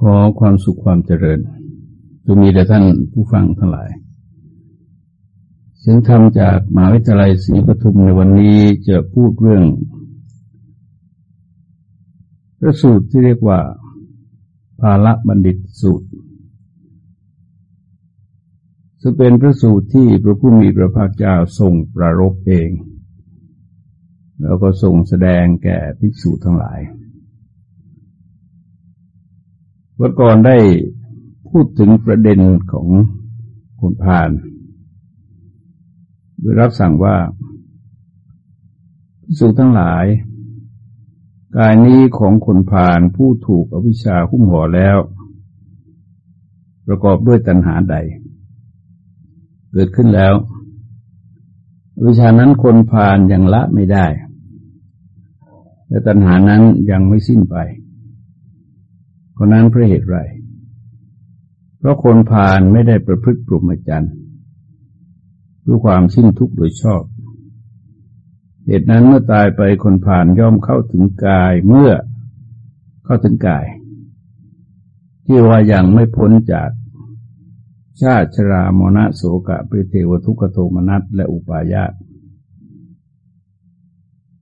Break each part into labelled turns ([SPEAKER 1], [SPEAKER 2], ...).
[SPEAKER 1] ขอความสุขความเจริญจงมีแด่ท่านผู้ฟังทั้งหลาย เสียงธรรมจากมหาวิทยาลัยศรีปทุมในวันนี้จะพูดเรื่องพระสูตรที่เรียกว่า ภาละบัณฑิตสูตรซึ่งเป็นพระสูตรที่พระผู้มีพระภาคเจ้าทรงประรบเอง แล้วก็ทรงแสดงแก่ภิกษุทั้งหลาย วันก่อนได้พูดถึงประเด็นของคนพาลโดยรับสั่งว่าสูจทั้งหลาย กายนี้ของคนพาลผู้ถูกอวิชชาหุ้มห่อแล้ว ประกอบด้วยตัณหาใด เกิดขึ้นแล้ววิชานั้นคนพาลยังละไม่ได้ และตัณหานั้นยังไม่สิ้นไป คนนั้นเพราะเหตุไร เพราะคนผ่านไม่ได้ประพฤติปรุมจรรย์ด้วยความสิ้นทุกข์โดยชอบ เหตุนั้นเมื่อตายไปคนผ่านย่อมเข้าถึงกายเมื่อเข้าถึงกาย ที่ว่ายังไม่พ้นจากชาติชรามณะโสกะปริเทวทุกขโทมนัสและอุปาญาต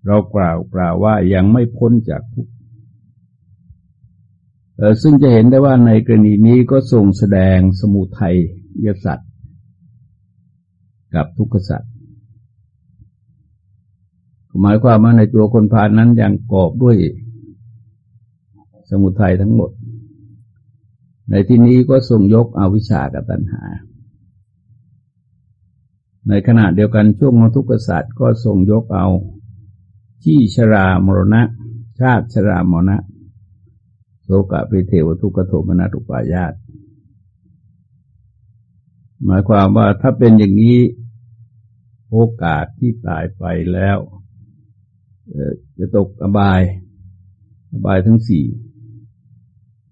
[SPEAKER 1] เรากล่าวกล่าวว่ายังไม่พ้นจากทุก ซึ่งจะเห็นได้ว่าในกรณีนี้ก็ทรงแสดงสมุทัยยสัตว์กับทุกขสัตว์หมายความว่าในตัวคนพานนั้นยังกอบด้วยสมุทัยทั้งหมด ในที่นี้ก็ทรงยกอาวิชากับตัณหา ในขณะเดียวกันช่วงของทุกขสัตว์ก็ทรงยกเอา ที่ชรามรณะ ชาติชรามรณะ โสกะปิเทวทุกขโทมนาตุปายาตหมายความว่าถ้าเป็นอย่างนี้โอกาสที่ตายไปแล้วจะตกอบาย อบายทั้งสี่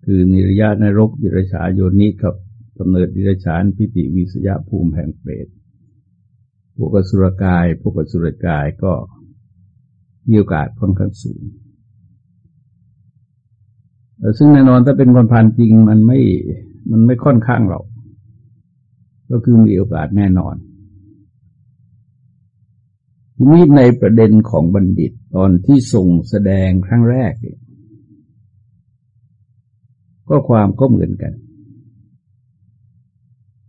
[SPEAKER 1] คือนิรยาในรกดิรชาโยนิกับกำเนิดดิรชานพิติวิสยาภูมิแห่งเปรตพวกสุรกายพวกสุรกายก็มีโอกาสค่อนข้างสูง ซึ่งแน่นอนถ้าเป็นคนพันจริงมันไม่มันไม่ค่อนข้างหรอก ก็คือมีโอกาสแน่นอน ทีนี้ในประเด็นของบัณฑิตตอนที่ส่งแสดงครั้งแรก ก็ความก็เหมือนกัน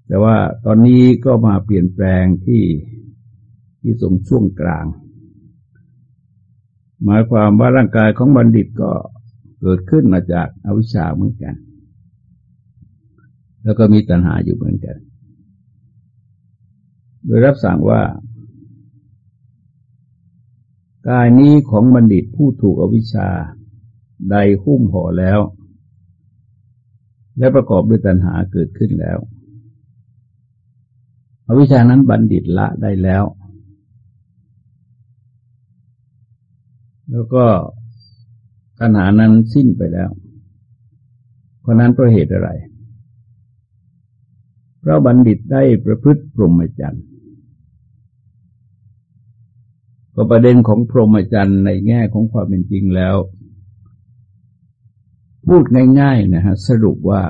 [SPEAKER 1] แต่ว่าตอนนี้ก็มาเปลี่ยนแปลงที่ที่ส่งช่วงกลาง หมายความว่าร่างกายของบัณฑิตก็ เกิดขึ้นมาจากอาวิชชาเหมือนกัน แล้วก็มีตัณหาอยู่เหมือนกัน โดยรับสั่งว่ากายนี้ของบัณฑิตผู้ถูกอวิชชาใดหุ้มห่อแล้ว และประกอบด้วยตัณหาเกิดขึ้นแล้ว อวิชชานั้นบัณฑิตละได้แล้ว แล้วก็ ตัณหานั้นสิ้นไปแล้ว เพราะนั้นเพราะเหตุอะไรเพราะบัณฑิตได้ประพฤติพรหมจรรย์ก็ประเด็นของพรหมจรรย์ในแง่ของความเป็นจริงแล้ว พูดง่าย ๆ นะฮะ สรุปว่า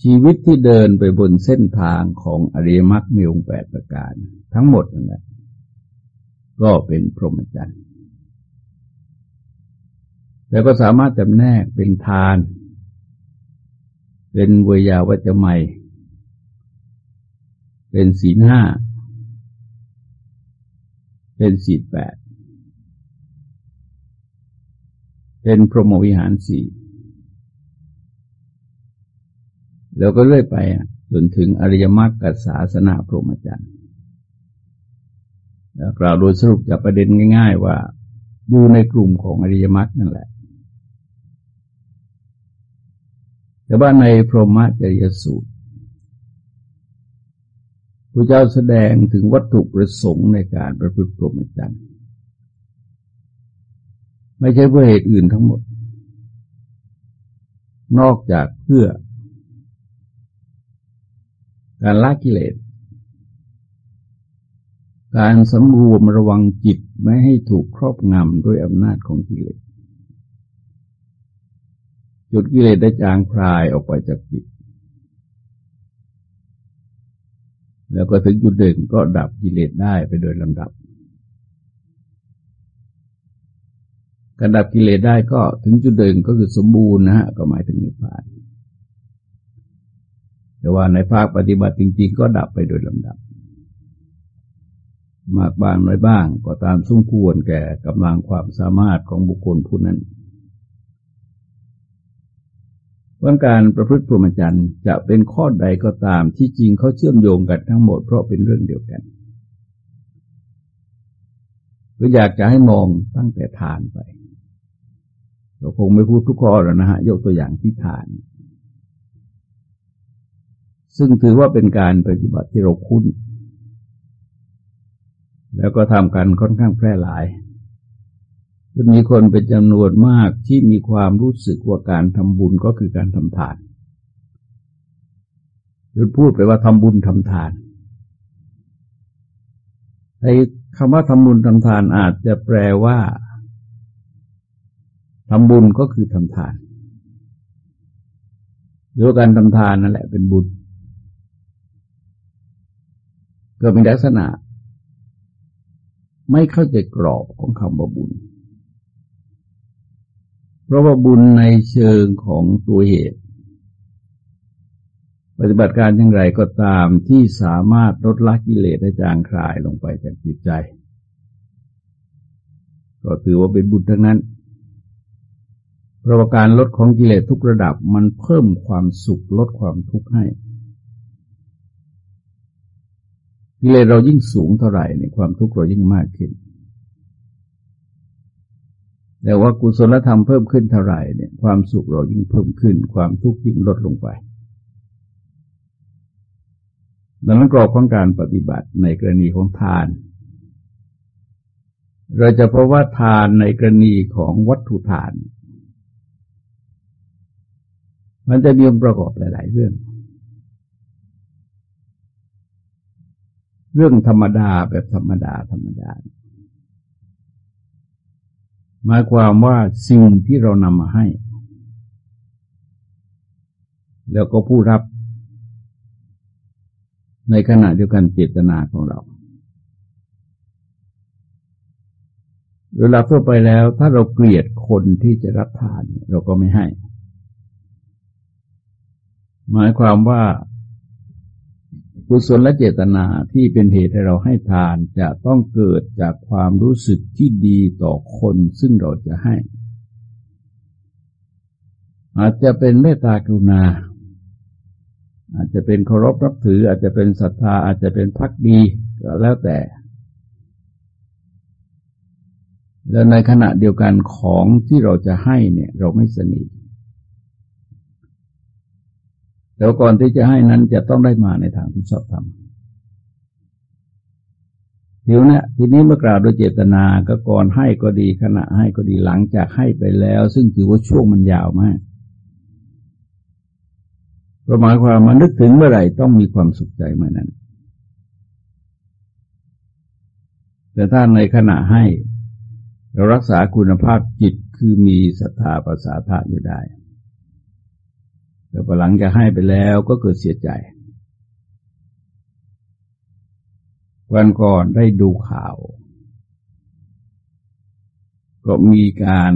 [SPEAKER 1] ชีวิตที่เดินไปบนเส้นทางของอริยมรรคมีองค์แปดประการ ทั้งหมดนั่นแหละก็เป็นพรหมจรรย์ แล้วก็สามารถจำแนกเป็นทาน เป็นเวยาวัจไมเป็นศีลห้า เป็นศีลแปด เป็นพรหมวิหารสี่แล้วก็เลื่อยไปจนถึงอริยมรรคกับศาสนาพรหมจรรย์กล่าวโดยสรุปจากประเด็นง่าย ๆ ว่าอยู่ในกลุ่มของอริยมรรคนั่นแหละ แต่ว่าในพรหมจริยสูตรพระเจ้าแสดงถึงวัตถุประสงค์ในการประพฤติพรหมจรรย์ไม่ใช่เพื่อเหตุอื่นทั้งหมด นอกจากเพื่อ การละกิเลส การสำรวมระวังจิตไม่ให้ถูกครอบงำด้วยอำนาจของกิเลส จุดกิเลสได้จางคลายออกไปจากจิต แล้วก็ถึงจุดหนึ่งก็ดับกิเลสได้ไปโดยลำดับการดับกิเลสได้ก็ถึงจุดหนึ่งก็คือสมบูรณ์นะฮะก็หมายถึงนิพพาน แต่ว่าในภาคปฏิบัติจริง ๆ ก็ดับไปโดยลำดับ มากบ้างน้อยบ้างก็ตามสมควรแก่กำลังความสามารถของบุคคลผู้นั้น ว่าการประพฤติพรหมจรรย์จะเป็นข้อใดก็ตามที่จริงเขาเชื่อมโยงกันทั้งหมดเพราะเป็นเรื่องเดียวกันก็อยากจะให้มองตั้งแต่ทานไปเราคงไม่พูดทุกข้อแล้วนะฮะ ยกตัวอย่างที่ทาน ซึ่งถือว่าเป็นการปฏิบัติที่เราคุ้น แล้วก็ทำกันค่อนข้างแพร่หลาย จะมีคนเป็นจำนวนมากที่มีความรู้สึกว่าการทำบุญก็คือการทำทานยุดพูดไปว่าทำบุญทำทานไอ้คำว่าทำบุญทำทานอาจจะแปลว่าทำบุญก็คือทำทานหรือการทำทานนั่นแหละเป็นบุญ ก็เป็นลักษณะ ไม่เข้าใจกรอบของคำว่าบุญ ราะว่าบุญในเชิงของตัวเหตุ ปฏิบัติการอย่างไรก็ตามที่สามารถลดละกิเลสให้จางคลายลงไปจากจิตใจ ก็ถือว่าเป็นบุญทั้งนั้นเพราะการลดของกิเลสทุกระดับมันเพิ่มความสุขลดความทุกข์ให้กิเลสเรายิ่งสูงเท่าไหร่ในความทุกข์เรายิ่งมากขึ้น แต่ว่ากุศลธรรมเพิ่มขึ้นเท่าไหร่เนี่ยความสุขเรายิ่งเพิ่มขึ้น ความทุกข์ยิ่งลดลงไป ดังนั้นกรอบของการปฏิบัติในกรณีของทาน เราจะพบว่าทานในกรณีของวัตถุทาน มันจะมีองค์ประกอบหลาย ๆ เรื่อง เรื่องธรรมดาแบบธรรมดาธรรมดา หมายความว่าสิ่งที่เรานำมาให้ แล้วก็ผู้รับ ในขณะเดียวกันเจตนาของเรา เวลาทั่วไปแล้วถ้าเราเกลียดคนที่จะรับทาน เราก็ไม่ให้ หมายความว่า กุศลและเจตนาที่เป็นเหตุให้เราให้ทานจะต้องเกิดจากความรู้สึกที่ดีต่อคนซึ่งเราจะให้ อาจจะเป็นเมตตากรุณา อาจจะเป็นเคารพรับถือ อาจจะเป็นศรัทธา อาจจะเป็นพักดีก็แล้วแต่ แล้วในขณะเดียวกันของที่เราจะให้เนี่ย เราไม่สนิท แต่ก่อนที่จะให้นั้นจะต้องได้มาในทางที่ชอบทำทีนี้ทีนี้เมื่อกล่าวโดยเจตนาก็ก่อนให้ก็ดีขณะให้ก็ดีหลังจากให้ไปแล้ว ซึ่งถือว่าช่วงมันยาวมากประมาณความมานึกถึงเมื่อไหร่ต้องมีความสุขใจเมื่อนั้น แต่ถ้าในขณะให้ เรารักษาคุณภาพจิตคือมีศรัทธาภาษาธาอยู่ได้ แต่พอหลังจะให้ไปแล้วก็เกิดเสียใจ วันก่อนได้ดูข่าว ก็มีการ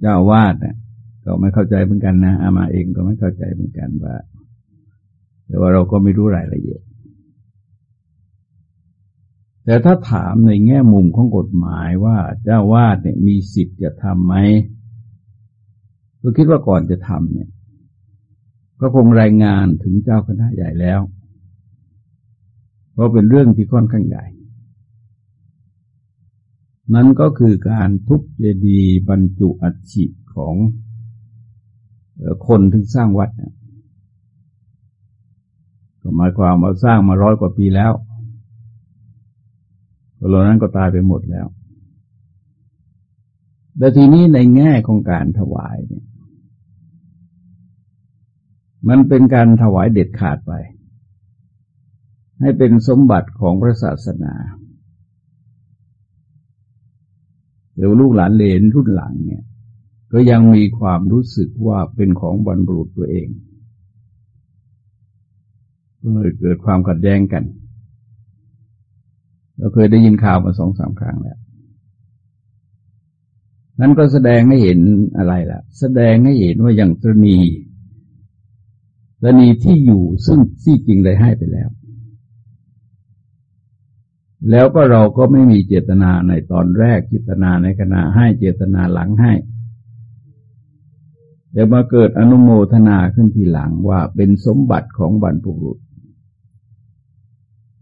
[SPEAKER 1] เจ้าวาดเนี่ยก็ไม่เข้าใจเหมือนกันนะอามาเองก็ไม่เข้าใจเหมือนกันว่า แต่ว่าเราก็ไม่รู้รายละเอียด แต่ถ้าถามในแง่มุมของกฎหมายว่าเจ้าวาดเนี่ยมีสิทธิ์จะทำไหม ก็คิดว่าก่อนจะทำเนี่ย ก็คงรายงานถึงเจ้าคณะใหญ่แล้ว เพราะเป็นเรื่องที่ค่อนข้างใหญ่ นั้นก็คือการทุบเจดีย์บรรจุอัฐิของคนถึงสร้างวัดเนี่ยก็หมายความว่าสร้างมาร้อยกว่าปีแล้วคนเหล่านั้นก็ตายไปหมดแล้วแต่ทีนี้ในแง่ของการถวายเนี่ย มันเป็นการถวายเด็ดขาดไป ให้เป็นสมบัติของพระศาสนาเดี๋ยวลูกหลานเลนรุ่นหลังเนี่ย ก็ยังมีความรู้สึกว่าเป็นของบรรพบุรุษตัวเองก็เลยเกิดความขัดแย้งกันเราเคยได้ยินข่าวมาสองสามครั้งแล้วนั้นก็แสดงให้เห็นอะไรล่ะ แสดงให้เห็นว่าอย่างตรณี ตรณีที่อยู่ซึ่งที่จริงได้ให้ไปแล้ว แล้วก็เราก็ไม่มีเจตนาในตอนแรกเจตนาในขณะให้เจตนาหลังให้เดี๋ยวมาเกิดอนุโมทนาขึ้นทีหลังว่าเป็นสมบัติของบรรพบุรุษ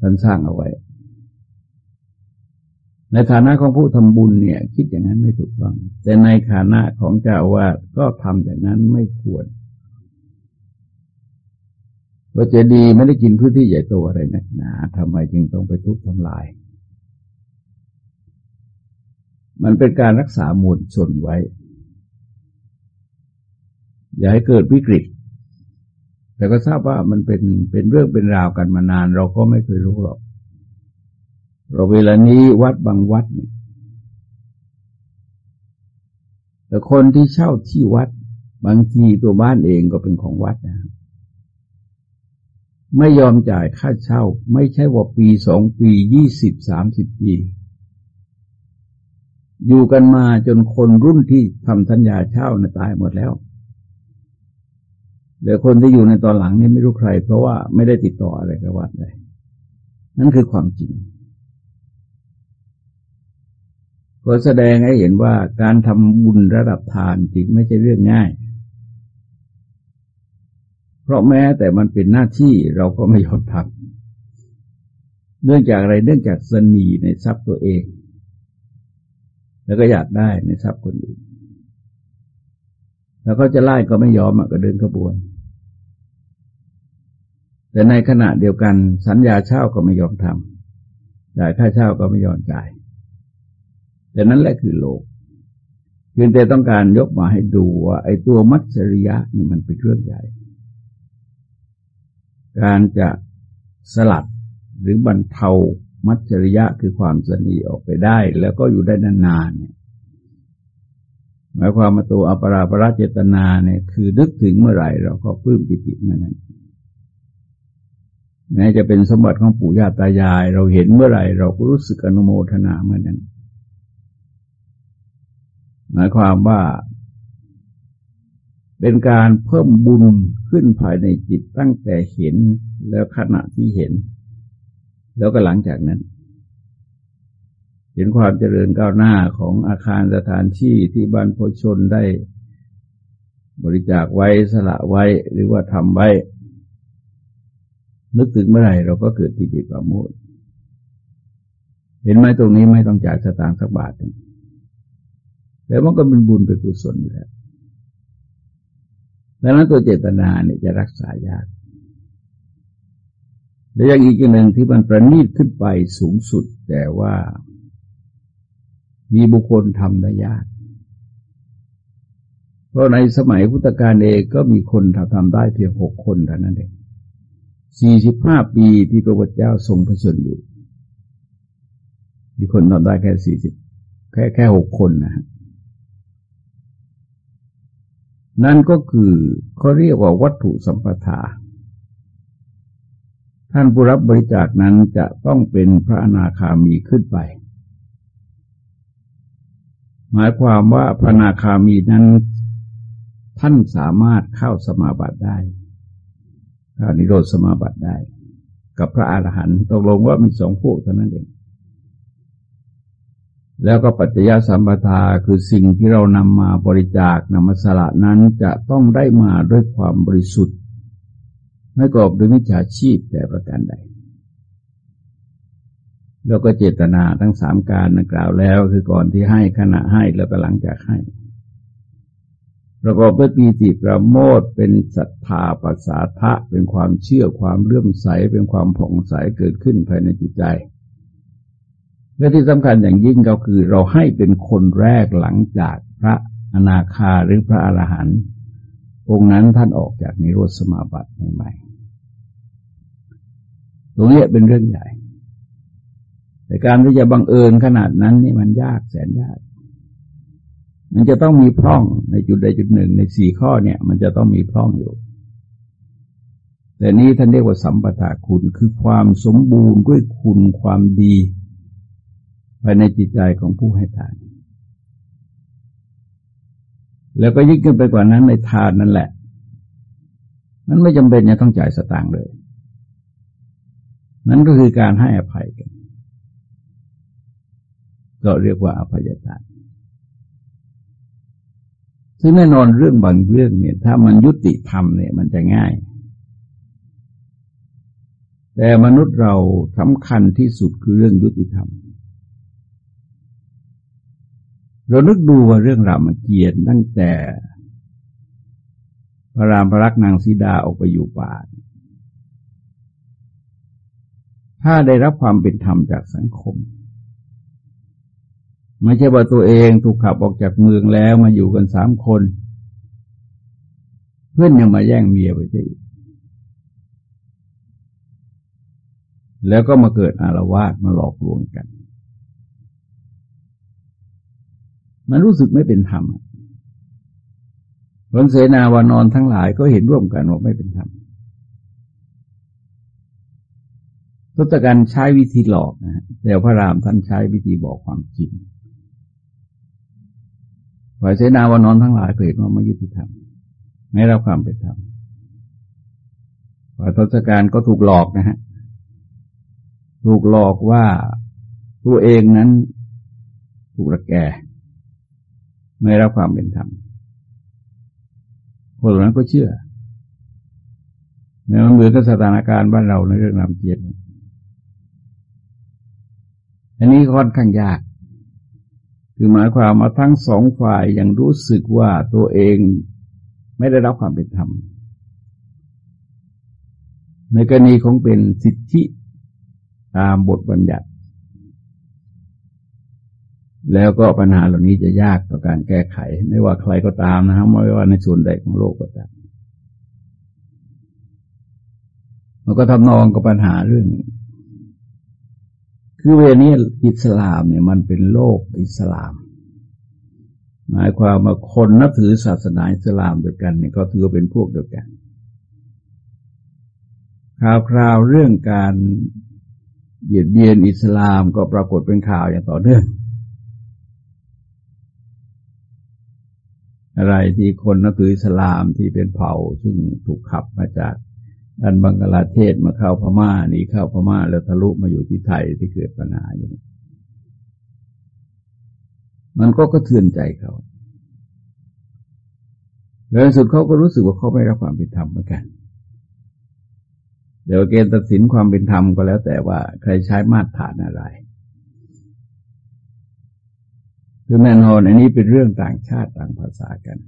[SPEAKER 1] ท่านสร้างเอาไว้ ในฐานะของผู้ทำบุญเนี่ย คิดอย่างนั้นไม่ถูกต้อง แต่ในฐานะของเจ้าว่าก็ทำอย่างนั้นไม่ควร ว่าจะดีไม่ได้กินพื้นที่ใหญ่โตอะไรนักหนาทำไมจึงต้องไปทุบทำลาย มันเป็นการรักษามวลชนไว้ อย่าให้เกิดวิกฤต แต่ก็ทราบว่ามันเป็นเป็นเรื่องเป็นราวกันมานาน เราก็ไม่เคยรู้หรอก เราเวลานี้วัดบางวัดเนี่ยแต่คนที่เช่าที่วัด บางทีตัวบ้านเองก็เป็นของวัดนะ ไม่ยอมจ่ายค่าเช่า ไม่ใช่ว่าปีสองปียี่สิบสามสิบปี อยู่กันมาจนคนรุ่นที่ทำสัญญาเช่านะตายหมดแล้วเดี๋ยวคนที่อยู่ในตอนหลังนี่ไม่รู้ใคร เพราะว่าไม่ได้ติดต่ออะไรกับวัดเลยนั่นคือความจริงก็แสดงให้เห็นว่าการทำบุญระดับทานจริงไม่ใช่เรื่องง่าย ราะแม้แต่มันเป็นหน้าที่เราก็ไม่ยอมทำเนื่องจากอะไรเนื่องจากสนีในทรัพย์ตัวเอง แล้วก็อยากได้ในทรัพย์คนอื่น แล้วก็จะไล่ก็ไม่ยอมก็เดินขบวน แต่ในขณะเดียวกันสัญญาเช่าก็ไม่ยอมทำจ่ายค่าเช่าก็ไม่ยอมจ่าย แต่นั้นแหละคือโลกเพียงแต่ต้องการยกมาให้ดูว่าไอ้ตัวมัจฉริยะนี่มันเป็นเรื่องใหญ่ การจะสลัดหรือบรรเทามัจฉริยะคือความสนีออกไปได้ แล้วก็อยู่ได้นานๆเนี่ยหมายความมาตัวอปราปราเจตนาเนี่ยคือนึกถึงเมื่อไหร่เราก็ปลื้มปิติเมื่อนั้นแม้จะเป็นสมบัติของปู่ย่าตายาย เราเห็นเมื่อไหร่ เราก็รู้สึกอนุโมทนาเมื่อนั้น หมายความว่า เป็นการเพิ่มบุญขึ้นภายในจิตตั้งแต่เห็นแล้วขณะที่เห็น แล้วก็หลังจากนั้น เห็นความเจริญก้าวหน้าของอาคารสถานที่ที่บรรพชนได้บริจาคไว้สละไว้หรือว่าทำไว้ นึกถึงเมื่อไหร่เราก็เกิดปิติประโมทเห็นไหมตรงนี้ไม่ต้องจ่ายสตางค์สักบาทหนึ่งแต่มันก็เป็นบุญเป็นกุศลอยู่แล้ว ดังนั้นตัวเจตนาเนี่ยจะรักษายากและยังอีกอย่างหนึ่งที่มันประณีตขึ้นไปสูงสุด แต่ว่ามีบุคคลทำได้ยาก เพราะในสมัยพุทธกาลเองก็มีคนทำได้เพียงหกคนเท่านั้นเองสี่สิบห้าปีที่พระพุทธเจ้าทรงพระชนอยู่ มีคนทำได้แค่สี่สิบแค่แค่หกคนนะฮะ นั่นก็คือเขาเรียกว่าวัตถุสัมปทา ท่านผู้รับบริจาคนั้นจะต้องเป็นพระอนาคามีขึ้นไป หมายความว่าพระอนาคามีนั้น ท่านสามารถเข้าสมาบัติได้เข้านิโรธสมาบัติได้ กับพระอาหารหันต์ตกลงว่ามีสองพวกเท่านั้นเอง แล้วก็ปัจจยสัมปทาคือสิ่งที่เรานำมาบริจาคนำมาสละนั้นจะต้องได้มาด้วยความบริสุทธิ์ ไม่กอบด้วยมิจฉาชีพแต่ประการใด แล้วก็เจตนาทั้งสามการนักล่าวแล้ว คือก่อนที่ให้ขณะให้แล้วก็หลังจากให้ ประกอบด้วยปีติประโมทเป็นศรัทธาปัสสาทะเป็นความเชื่อความเลื่อมใสเป็นความผ่องใสเกิดขึ้นภายในจิตใจ และที่สำคัญอย่างยิ่งก็คือเราให้เป็นคนแรกหลังจากพระอนาคาหรือพระอรหันต์องค์นั้นท่านออกจากนิโรธสมาบัติใหม่ๆตรงนี้เป็นเรื่องใหญ่ แต่การที่จะบังเอิญขนาดนั้นนี่มันยากแสนยาก มันจะต้องมีพร่องในจุดใดจุดหนึ่งในสี่ข้อเนี่ย มันจะต้องมีพร่องอยู่ แต่นี้ท่านเรียกว่าสัมปทาคุณคือความสมบูรณ์ด้วยคุณความดี ภายในจิตใจของผู้ให้ทาน แล้วก็ยิ่งขึ้นไปกว่านั้นในทานนั่นแหละ มันไม่จำเป็นจะต้องจ่ายสตางค์เลย นั่นก็คือการให้อภัยกัน ก็เรียกว่าอภัยทานซึ่งแน่นอนเรื่องบางเรื่องเนี่ย ถ้ามันยุติธรรมเนี่ย มันจะง่าย แต่มนุษย์เราสำคัญที่สุดคือเรื่องยุติธรรม เรานึกดูว่าเรื่องรามเกียรติตั้งแต่ พระรามพระรักนางสีดาออกไปอยู่ป่า ถ้าได้รับความเป็นธรรมจากสังคม ไม่ใช่ว่าตัวเองถูกขับออกจากเมืองแล้วมาอยู่กันสามคน เพื่อนยังมาแย่งเมียไปได้แล้วก็มาเกิดอารวาสมาหลอกลวงกัน มันรู้สึกไม่เป็นธรรมผลเสนาวานอนทั้งหลายก็เห็นร่วมกันว่าไม่เป็นธรรมทศกัณฐ์ใช้วิธีหลอกนะแต่พระรามท่านใช้วิธีบอกความจริงฝ่ายเสนาวานอนทั้งหลายก็เห็นว่าไม่ยุติธรรมไม่รับความเป็นธรรมฝ่ายทศกัณฐ์ก็ถูกหลอกนะฮะ ถูกหลอกว่าตัวเองนั้นถูกระแก ไม่รับความเป็นธรรมคนเหล่านั้นก็เชื่อในมันเหมือนกับสถานการณ์บ้านเราในเรื่องนำเกียรติอันนี้ค่อนข้างยาก คือหมายความมาทั้งสองฝ่ายยังรู้สึกว่าตัวเองไม่ได้รับความเป็นธรรม ในกรณีของเป็นสิทธิตามบทบัญญัติ แล้วก็ปัญหาเหล่านี้จะยากต่อการแก้ไข ไม่ว่าใครก็ตามนะครับไม่ว่าในส่วนใดของโลกก็ตามมันก็ทำนองกับปัญหาเรื่อง คือเวนี้อิสลามเนี่ยมันเป็นโลกอิสลาม หมายความว่าคนนับถือศาสนาอิสลามเด้วกันเนี่ยก็ถือเป็นพวกเดียวกันข่าวคราวเรื่องการเหยียดเบียนอิสลามก็ปรากฏเป็นข่าวอย่างต่อเนื่อง อะไรที่คนนับถืออิสลามที่เป็นเผ่า ซึ่งถูกขับมาจากด้านบังกลาเทศมาเข้าพม่าหนีเข้าพม่าแล้วทะลุมาอยู่ที่ไทยที่เกิดปัญหาอย่างนี้มันก็กระเทือนใจเขา แล้วสุดเขาก็รู้สึกว่าเขาไม่รับความเป็นธรรมเหมือนกัน เดี๋ยวเกณฑ์ตัดสินความเป็นธรรมก็แล้วแต่ว่าใครใช้มาตรฐานอะไร คือแน่นอนอันนี้เป็นเรื่องต่างชาติต่างภาษากัน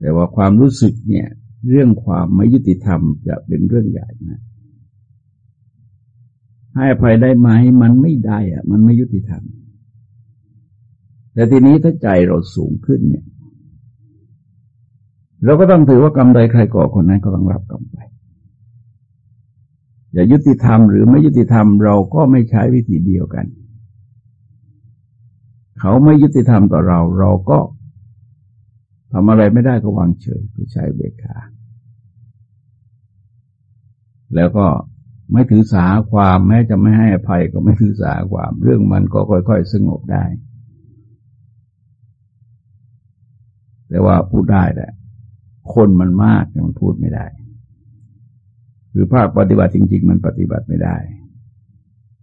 [SPEAKER 1] แต่ว่าความรู้สึกเนี่ย เรื่องความไม่ยุติธรรมจะเป็นเรื่องใหญ่นะให้อภัยได้ไหมมันไม่ได้อะมันไม่ยุติธรรม แต่ทีนี้ถ้าใจเราสูงขึ้นเนี่ย เราก็ต้องถือว่ากรรมใดใครก่อคนนั้นก็ต้องรับกรรมไปอย่ายุติธรรมหรือไม่ยุติธรรมเราก็ไม่ใช้วิธีเดียวกัน เขาไม่ยุติธรรมต่อเรา เราก็ทำอะไรไม่ได้ก็วางเฉยก็ใช้เบคาแล้วก็ไม่ถือสาความแม้จะไม่ให้อภัยก็ไม่ถือสาความ เรื่องมันก็ค่อยๆสงบได้ แต่ว่าพูดได้แหละคนมันมากมันพูดไม่ได้ คือภาคปฏิบัติจริง ๆ มันปฏิบัติไม่ได้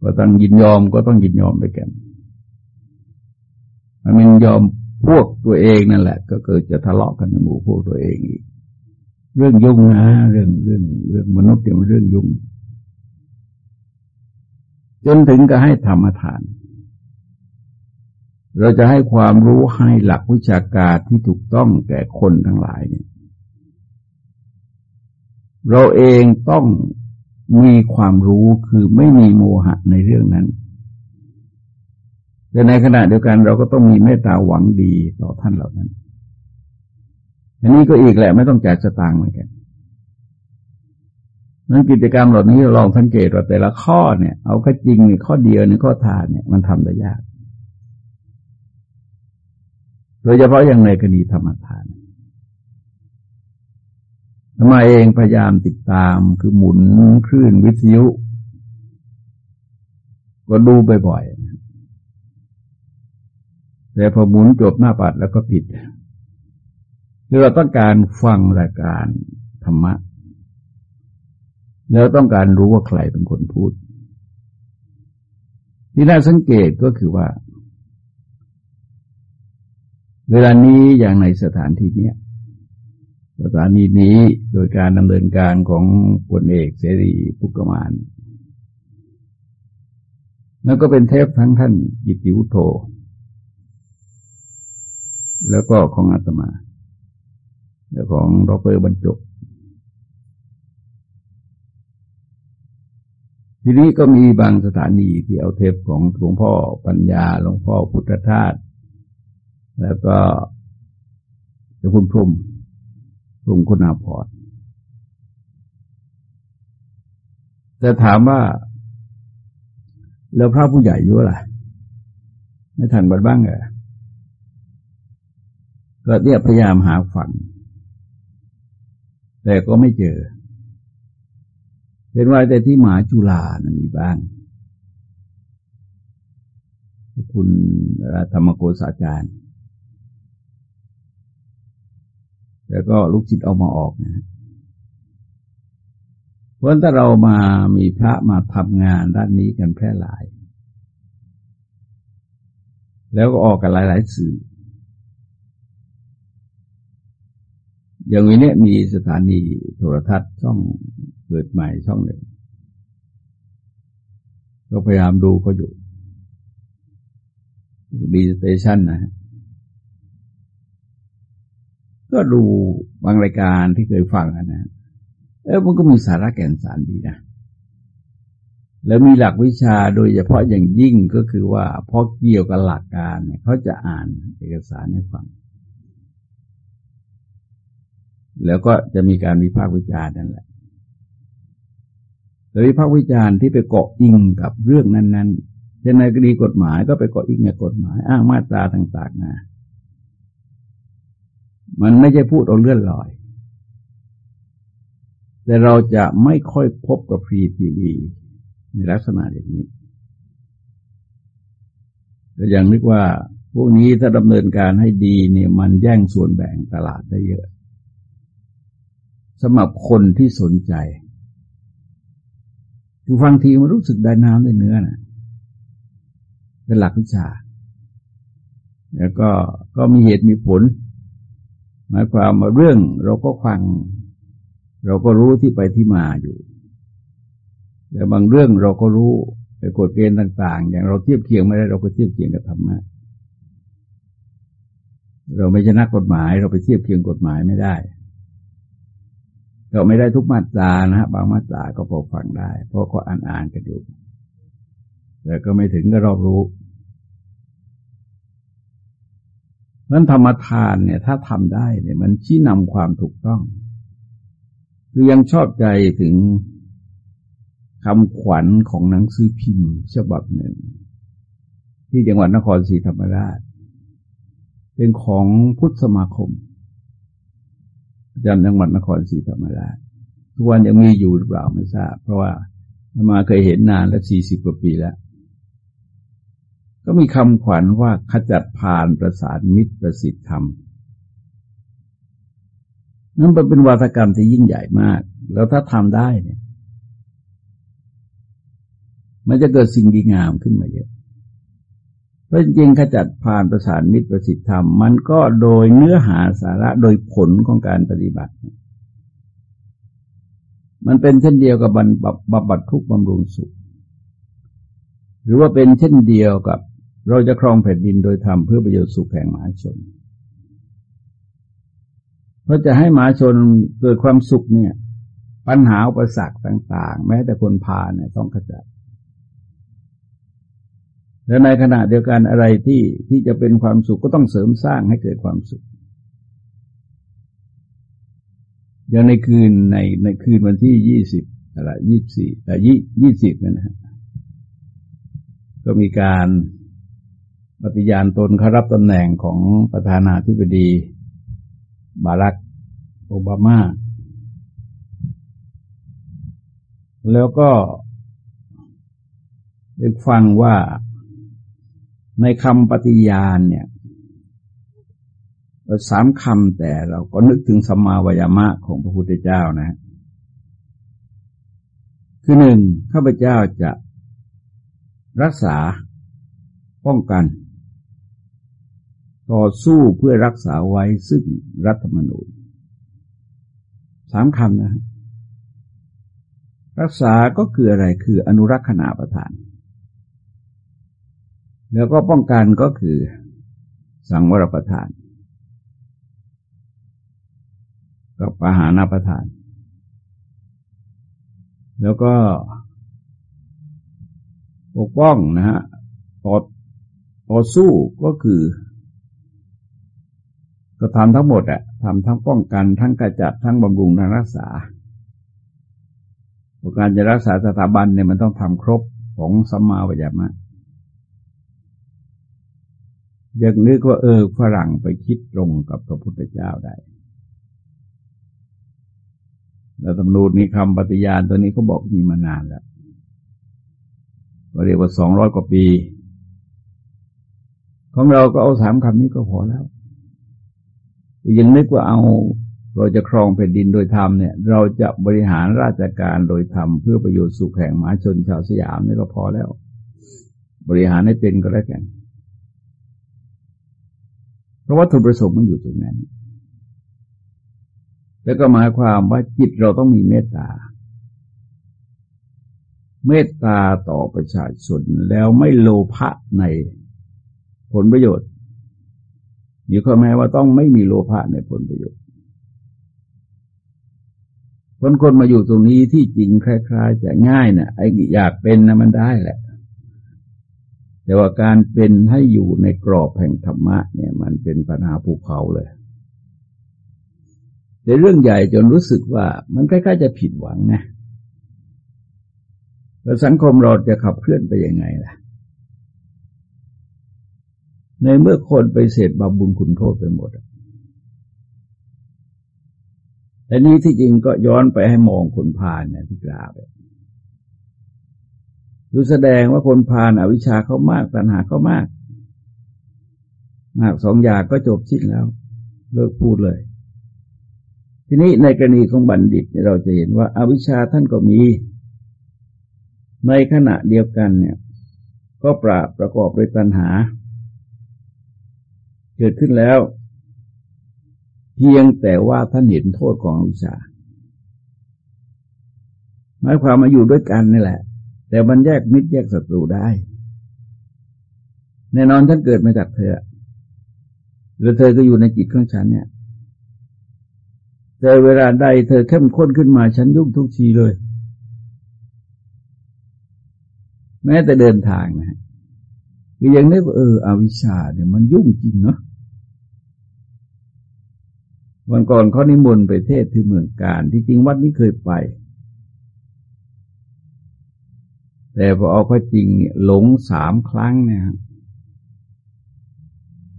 [SPEAKER 1] ก็ต้องยินยอมก็ต้องยินยอมไปกัน มันยอมพวกตัวเองนั่นแหละ ก็เกิดจะทะเลาะกันในหมู่พวกตัวเองอีก เรื่องยุ่งนะเรื่องเรื่องเรื่องมนุษย์เนี่ยมันเรื่องยุ่ง จนถึงก็ให้ธรรมทาน เราจะให้ความรู้ให้หลักวิชาการที่ถูกต้องแก่คนทั้งหลายเนี่ย เราเองต้องมีความรู้คือไม่มีโมหะในเรื่องนั้น แต่ในขณะเดียวกันเราก็ต้องมีเมตตาหวังดีต่อท่านเหล่านั้น อันนี้ก็อีกแหละไม่ต้องจ่ายสตางค์เหมือนกันนั้นกิจกรรมเหล่านี้เราลองสังเกตว่าแต่ละข้อเนี่ย เอาข้อจริงเนี่ยข้อเดียวในข้อทานเนี่ย มันทำได้ยาก โดยเฉพาะอย่างในคดีธรรมทานทำไมเองพยายามติดตามคือหมุนคลื่นวิทยุ ก็ดูบ่อย แต่พอหมุนจบหน้าปัดแล้วก็ผิดคือเราต้องการฟังรายการธรรมะ แล้วต้องการรู้ว่าใครเป็นคนพูด ที่น่าสังเกตก็คือว่า เวลานี้อย่างในสถานที่นี้สถานีนี้โดยการดำเนินการของพลเอกเสรีพุกมานแล้วก็เป็นเทพทั้งท่านกิติวุโธ แล้วก็ของอาตมาแล้วของดรบรรจบทีนี้ก็มีบางสถานีที่เอาเทปของหลวงพ่อปัญญาหลวงพ่อพุทธทาสแล้วก็เจ้าคุณพรมลุงคุณาพรแต่ถามว่า แล้วพระผู้ใหญ่เยอะล่ะไม่ทันบัดบ้างเหรอ ก็เนี่ยพยายามหาฝั่ง แต่ก็ไม่เจอ เป็นว่าแต่ที่หมาจุฬานะมีบ้าง คุณธรรมโกศาจารย์ แล้วก็ลูกจิตเอามาออกนะเพราะถ้าเรามามีพระมาทำงานด้านนี้กันแพร่หลาย แล้วก็ออกกันหลาย ๆ สื่อ อย่างนี้เนี่ยมีสถานีโทรทัศน์ช่องเกิดใหม่ช่องหนึ่ง ก็พยายามดูเขาอยู่ดีสเตชันนะฮะก็ดูบางรายการที่เคยฟังนะ เออมันก็มีสาระแก่นสารดีนะ แล้วมีหลักวิชาโดยเฉพาะอย่างยิ่งก็คือว่าพอเกี่ยวกับหลักการเนี่ยเขาจะอ่านเอกสารให้ฟัง แล้วก็จะมีการวิพากษ์วิจารณ์นั่นแหละแต่วิพากษ์วิจารณ์ที่ไปเกาะอิงกับเรื่องนั้นๆเช่นในคดีกฎหมายก็ไปเกาะอิงในกฎหมาย อ้างมาตราต่างๆนะมันไม่ใช่พูดเอาเลื่อนลอย แต่เราจะไม่ค่อยพบกับฟรีทีวี ในลักษณะอย่างนี้แต่อย่างนึกว่า พวกนี้ถ้าดำเนินการให้ดีเนี่ยมันแย่งส่วนแบ่งตลาดได้เยอะ สำหรับคนที่สนใจ คือฟังทีมันรู้สึกได้น้ำได้เนื้อนะเป็นหลักวิชา แล้วก็ก็มีเหตุมีผล หมายความว่าเรื่องเราก็ฟัง เราก็รู้ที่ไปที่มาอยู่แต่บางเรื่องเราก็รู้ไปกฎเกณฑ์ต่าง ๆ อย่างเราเทียบเคียงไม่ได้เราก็เทียบเคียงกับธรรมะเราไม่ชนะกฎหมาย เราไปเทียบเคียงกฎหมายไม่ได้ เราไม่ได้ทุกมาตรานะฮะบางมาตราก็พอฟังได้ เพราะก็อ่านอ่านกันอยู่ แต่ก็ไม่ถึงก็รอบรู้นั้นธรรมทานเนี่ย ถ้าทำได้เนี่ย มันชี้นำความถูกต้อง คือยังชอบใจถึงคำขวัญของหนังสือพิมพ์ฉบับหนึ่ง ที่จังหวัดนครศรีธรรมราช เป็นของพุทธสมาคม จำจังหวัดนครศรีธรรมราชทุกวันยังมีอยู่หรือเปล่าไม่ทราบ เพราะว่ามาเคยเห็นนานแล้วสี่สิบกว่าปีแล้ว ก็มีคำขวัญว่าขจัดผ่านประสานมิตรประสิทธิธรรมนั่นเป็นวาทกรรมที่ยิ่งใหญ่มาก แล้วถ้าทำได้เนี่ย มันจะเกิดสิ่งดีงามขึ้นมาเยอะ เพราะจริงขจัดผ่านประสานมิตรประสิทธิธรรม มันก็โดยเนื้อหาสาระโดยผลของการปฏิบัติ มันเป็นเช่นเดียวกับบำบัดทุกบำรุงสุข หรือว่าเป็นเช่นเดียวกับ เราจะครองแผ่นดินโดยทำเพื่อประโยชน์สุขแห่งมหาชน เพราะจะให้มหาชนเกิดความสุขเนี่ย ปัญหาอุปสรรคต่าง ๆ แม้แต่คนพาเนี่ยต้องขจัด และในขณะเดียวกันอะไรที่ที่จะเป็นความสุขก็ต้องเสริมสร้างให้เกิดความสุข อย่างในคืนในในคืนวันที่ยี่สิบอะไรยี่สี่แต่ยี่ยี่สิบนะฮะก็มีการปฏิญาณตนเขารับตำแหน่งของประธานาธิบดีบารักโอบามา แล้วก็ได้ฟังว่า ในคำปฏิญาณเนี่ยสามคำแต่เราก็นึกถึงสัมมาวยามะของพระพุทธเจ้านะ คือหนึ่งข้าพเจ้าจะรักษาป้องกัน ต่อสู้เพื่อรักษาไว้ซึ่งรัฐธรรมนูญสามคำนะ รักษาก็คืออะไรคืออนุรักษณาประทาน แล้วก็ป้องกันก็คือสังวรประทาน กับอาหารนาประทาน แล้วก็ปกป้องนะฮะต่อต่อสู้ก็คือ ก็ทำทั้งหมดอะทำทั้งป้องกันทั้งกระจัดทั้งบำรุงทั้งรักษาการจะรักษาสถาบันเนี่ยมันต้องทำครบของสัมมาวิญญาณอ ย่างนึกว่าเออฝรั่งไปคิดตรงกับพระพุทธเจ้าได้แล้วตำรูนี้คำปฏิญาณตัวนี้เขาบอกมีมานานแล้วก็เรียกว่าสองร้อยกว่าปี ของเราก็เอาสามคำนี้ก็พอแล้ว ยังนึกว่าเอาเราจะครองแผ่นดินโดยธรรมเนี่ย เราจะบริหารราชการโดยธรรมเพื่อประโยชน์สุขแห่งมหาชนชาวสยามนี่ก็พอแล้ว บริหารให้เป็นก็แล้วกัน เพราะว่าถุประสงค์มันอยู่ตรงนั้น แล้วก็หมายความว่าจิตเราต้องมีเมตตา เมตตาต่อประชาชนแล้วไม่โลภะในผลประโยชน์มีข้อแม้ว่าต้องไม่มีโลภะในผลประโยชน์คนคนมาอยู่ตรงนี้ที่จริงคล้ายๆจะง่ายนะ่ะไอ้อยากเป็นนะมันได้แหละ แต่ว่าการเป็นให้อยู่ในกรอบแห่งธรรมะเนี่ย มันเป็นปัญหาภูเขาเลยแต่เรื่องใหญ่จนรู้สึกว่ามันใกล้ๆจะผิดหวังนะแล้วสังคมเราจะขับเคลื่อนไปยังไงล่ะ ในเมื่อคนไปเสดบาบุญคุณโทษไปหมดแต่นี้ที่จริงก็ย้อนไปให้มองคนพาลเนี่ยที่กล่าวไป ดูแสดงว่าคนพาลอวิชชาเขามากตัณหาเขามาก มากสองอย่างก็จบสิ้นแล้ว เลิกพูดเลย ทีนี้ในกรณีของบัณฑิตเราจะเห็นว่าอาวิชชาท่านก็มี ในขณะเดียวกันเนี่ย ก็ปราบประกอบด้วยตัณหา เกิดขึ้นแล้ว เพียงแต่ว่าท่านเห็นโทษของอวิชชาหมายความมาอยู่ด้วยกันนี่แหละ แต่มันแยกมิตรแยกศัตรูได้ แน่นอนท่านเกิดมาจากเธอแล้วเธอก็อยู่ในจิตของฉันเนี่ยแต่เวลาใดเธอเข้มข้นขึ้นมาฉันยุ่งทุกทีเลย แม้แต่เดินทางนะคือยังนึกว่าเอออวิชชาเนี่ยมันยุ่งจริงเนาะวันก่อนเขานิมนต์ไปเทศที่เมืองการ ที่จริงวัดนี้เคยไป แต่พอเอาข้อจริงเนี่ยหลงสามครั้งเนี่ย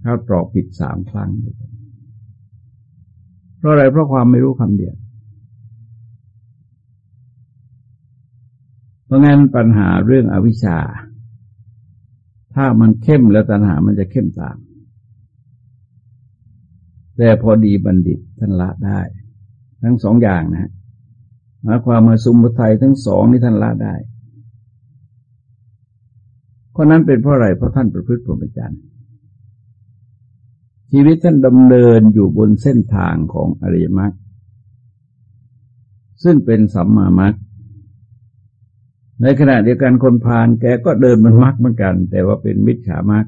[SPEAKER 1] เข้าตรอกผิดสามครั้งเลยเพราะอะไรเพราะความไม่รู้คำเดียวเพราะงั้นปัญหาเรื่องอวิชชา ถ้ามันเข้มแล้วตัณหามันจะเข้มตาม แต่พอดีบัณฑิตท่านละได้ ทั้งสองอย่างนะหมายความมาสุมุทัยทั้งสองนี่ท่านละได้ คนนั้นเป็นเพราะอะไรเพราะท่านประพฤติพรหมจรรย์ชีวิตท่านดำเนินอยู่บนเส้นทางของอริยมรรคซึ่งเป็นสัมมามรรคในขณะเดียวกันคนพาลแกก็เดินมันมรรคเหมือนกัน แต่ว่าเป็นมิจฉามรรค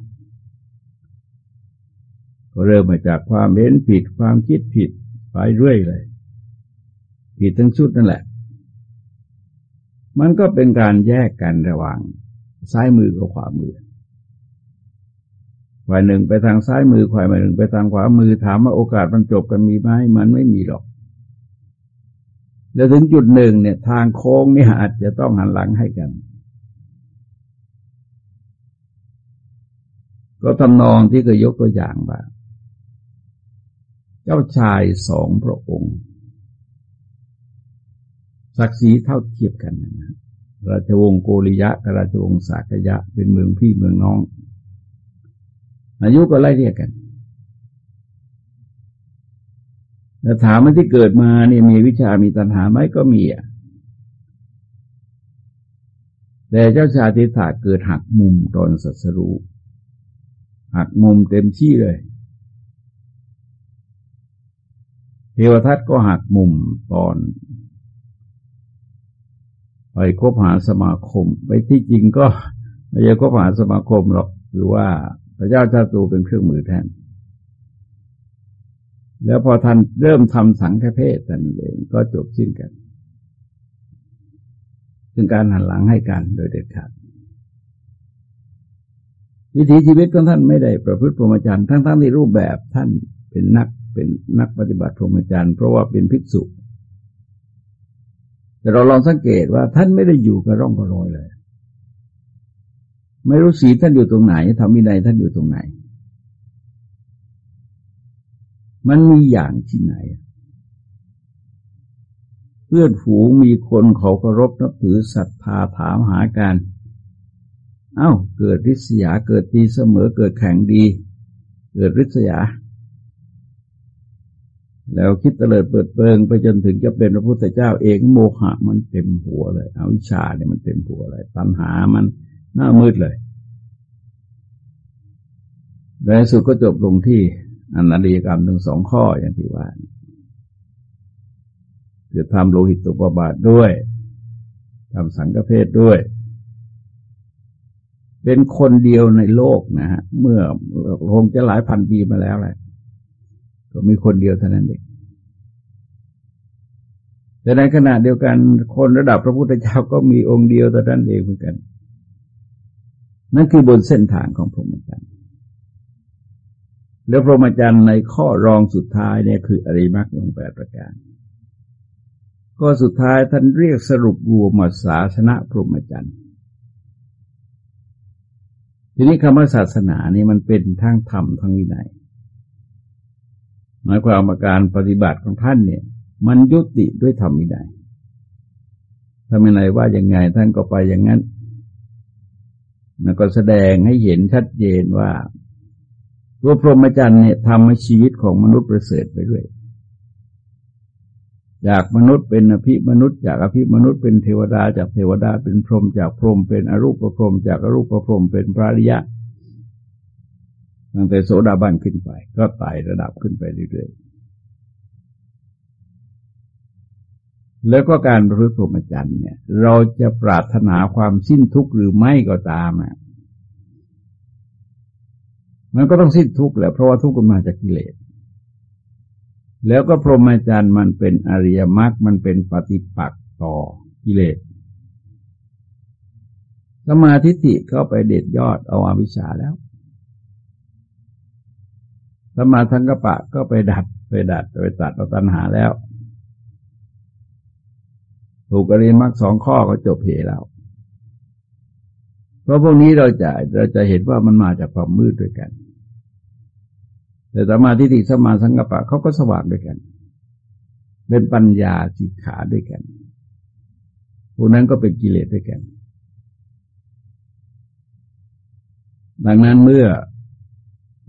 [SPEAKER 1] ก็เริ่มมาจากความเห็นผิดความคิดผิดไปเรื่อยเลย ผิดทั้งชุดนั่นแหละ มันก็เป็นการแยกกันระหว่าง ซ้ายมือกับขวามือฝ่ายหนึ่งไปทางซ้ายมือฝ่ายหนึ่งไปทางขวามือถามว่าโอกาสมันจบกันมีไหมมันไม่มีหรอก แล้วถึงจุดหนึ่งเนี่ย ทางโค้งนี่อาจจะต้องหันหลังให้กัน ก็ทำนองที่เคยยกตัวอย่างว่าเจ้าชายสองพระองค์ศักดิ์ศรีเท่าเทียบกันนะร ราชวงศ์โกริยะกับราชวงศ์สากยะ เป็นเมืองพี่เมืองน้อง อายุก็ไล่เรียกกันแต่ถามมันที่เกิดมาเนี่ยมีวิชามีตัณหาไหมก็มีอะแต่เจ้าชาติถาเกิดหักมุมตอนสัสรูหักมุมเต็มที่เลย เทวทัตก็หักมุมตอน คบหาสมาคม ไปที่จริงก็ไม่ใช่คบหาสมาคมหรอกหรือว่าพระเจ้าชาตูเป็นเครื่องมือแทน แล้วพอท่านเริ่มทำสังฆเพศท่านเองก็จบสิ้นกันเป็นการหันหลังให้กันโดยเด็ดขาดวิถีชีวิตของท่านไม่ได้ประพฤติพรหมจรรย์ทั้งๆที่รูปแบบท่านเป็นนักเป็นนักปฏิบัติพรหมจรรย์เพราะว่าเป็นภิกษุ แต่เราลองสังเกตว่าท่านไม่ได้อยู่กับร่องกระรอยเลย ไม่รู้สีท่านอยู่ตรงไหนทำวินัยท่านอยู่ตรงไหน มันมีอย่างที่ไหน เพื่อนฝูงมีคนเขาเคารพนับถือศรัทธาถามหาการเอา้า เกิดริษยาเกิดตีเสมอเกิดแข่งดี เกิดริษยา แล้วคิดเตลิดเปิดเปิงไปจนถึงจะเป็นพระพุทธเจ้าเองโมหะมันเต็มหัวเลยเอาวิชาเนี่ยมันเต็มหัวเลยตัณหามันหน้ามืดเลยในสุดก็จบลงที่อนันตยกรรมทั้งสองข้ออย่างที่ว่าคือทำโลหิตตุปบาทด้วยทำสังฆเพศด้วย เป็นคนเดียวในโลกนะฮะ เมื่อคงจะหลายพันปีมาแล้วแหละ ก็มีคนเดียวเท่านั้นเองแต่ในขณะเดียวกันคนระดับพระพุทธเจ้าก็มีองค์เดียวแต่านั้นเองเหมือนกัน นั่นคือบนเส้นทางของพรหมจรรย์แล้วพรหมจรรย์ในข้อรองสุดท้ายเนี่ยคืออริมักลงแปดประการก็สุดท้ายท่านเรียกสรุปรวมมาศาสนาพรหมจรรย์ทีนี้คำว่าศาสนานี่มันเป็นทั้งธรรมทั้งวินัย หมายความว่าการปฏิบัติของท่านเนี่ย มันยุติด้วยธรรมไม่ได้ถ้าไม่ไหนว่าอย่างไงท่านก็ไปอย่างนั้นแล้วก็แสดงให้เห็นชัดเจนว่าตัวพรหมจรรย์เนี่ยทำให้ชีวิตของมนุษย์ประเสริฐไปด้วยจากมนุษย์เป็นอภิมนุษย์จากอภิมนุษย์เป็นเทวดาจากเทวดาเป็นพรหมจากพรหมเป็นอรูปประพรหมจากอรูปประพรหมเป็นพระริยะ ตั้งแต่โสดาบันขึ้นไป ก็ไต่ระดับขึ้นไปเรื่อยๆ แล้วก็การประพฤติพรหมจรรย์เนี่ย เราจะปรารถนาความสิ้นทุกข์หรือไม่ก็ตามอะมันก็ต้องสิ้นทุกข์แหละเพราะว่าทุกข์มันมาจากกิเลส แล้วก็พรหมจรรย์มันเป็นอริยมรรค มันเป็นปฏิปักษ์ต่อกิเลสสมาธิิก็ไปเด็ดยอดเอาอาวิชชาแล้ว สัมมาทังกปะก็ไปดัดไปดัดไปตัดตัณหาแล้วถูกอริมักสองข้อก็จบเหแล้ว เพราะพวกนี้เราจะเราจะเห็นว่ามันมาจากความมืดด้วยกัน แต่สมาธิฏฐิสมาสังกปะเขาก็สว่างด้วยกัน เป็นปัญญาสิกขาด้วยกัน พวกนั้นก็เป็นกิเลสด้วยกัน ดังนั้นเมื่อ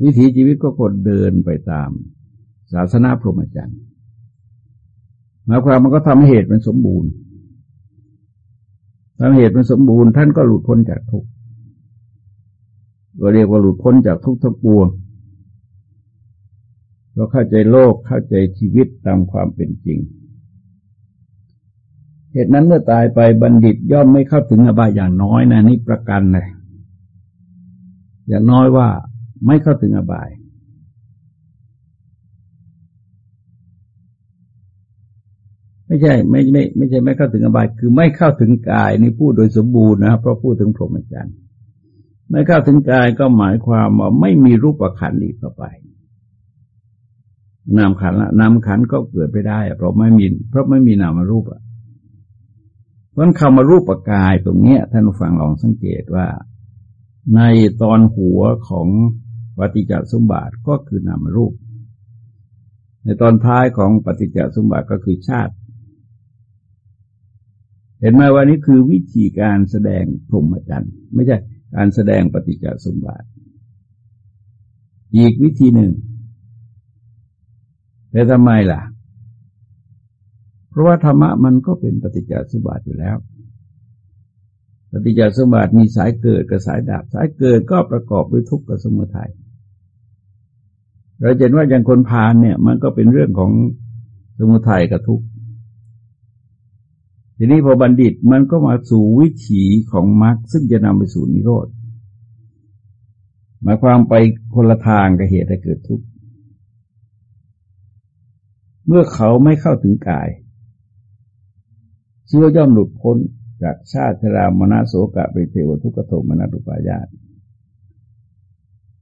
[SPEAKER 1] วิถีชีวิตก็กดเดินไปตาม ศาสนาพรหมจรรย์หมายความมันก็ทำให้เหตุมันสมบูรณ์ทำเหตุมันสมบูรณ์ท่านก็หลุดพ้นจากทุกข์เราเรียกว่าหลุดพ้นจากทุกข์ทั้งปวงเราเข้าใจโลกเข้าใจชีวิตตามความเป็นจริง เหตุนั้นเมื่อตายไปบัณฑิตย่อมไม่เข้าถึงอบายอย่างน้อยนะนี่ประกันเลยอย่างน้อยว่า ไม่เข้าถึงอบาย ไม่ใช่ไม่ไม่ไม่ใช่ไม่เข้าถึงอบาย คือไม่เข้าถึงกายนี่พูดโดยสมบูรณ์นะเพราะพูดถึงพรหมจรรย์ไม่เข้าถึงกายก็หมายความว่าไม่มีรูปขันธ์อีกต่อไปนามขันละนามขันก็เกิดไปได้เพราะไม่มีเพราะไม่มีนามรูปอะเพราะคำมารูปกายตรงเนี้ย ท่านผู้ฟังลองสังเกตว่า ในตอนหัวของ ปฏิจจสมบัติก็คือนามรูป ในตอนท้ายของปฏิจจสมบัติก็คือชาติ เห็นไหมว่านี่คือวิธีการแสดงพรหมจรรย์ไม่ใช่การแสดงปฏิจจสมบัติ อีกวิธีหนึ่งแต่ทำไมล่ะ เพราะว่าธรรมะมันก็เป็นปฏิจจสมบัติอยู่แล้ว ปฏิจจสมบัติมีสายเกิดกับสายดับ สายเกิดก็ประกอบด้วยทุกข์กับสมุทัย เราเห็นว่าอย่างคนพาลเนี่ย มันก็เป็นเรื่องของสมุทัยกับทุกข์ทีนี้พอบัณฑิตมันก็มาสู่วิถีของมรรคซึ่งจะนำไปสู่นิโรธหมายความไปคนละทางกับเหตุให้เกิดทุกข์เมื่อเขาไม่เข้าถึงกายชื่อย่อมหลุดพ้นจากชาติชรามนาโสกะไปเทวทุกขโทมนาตุปายาต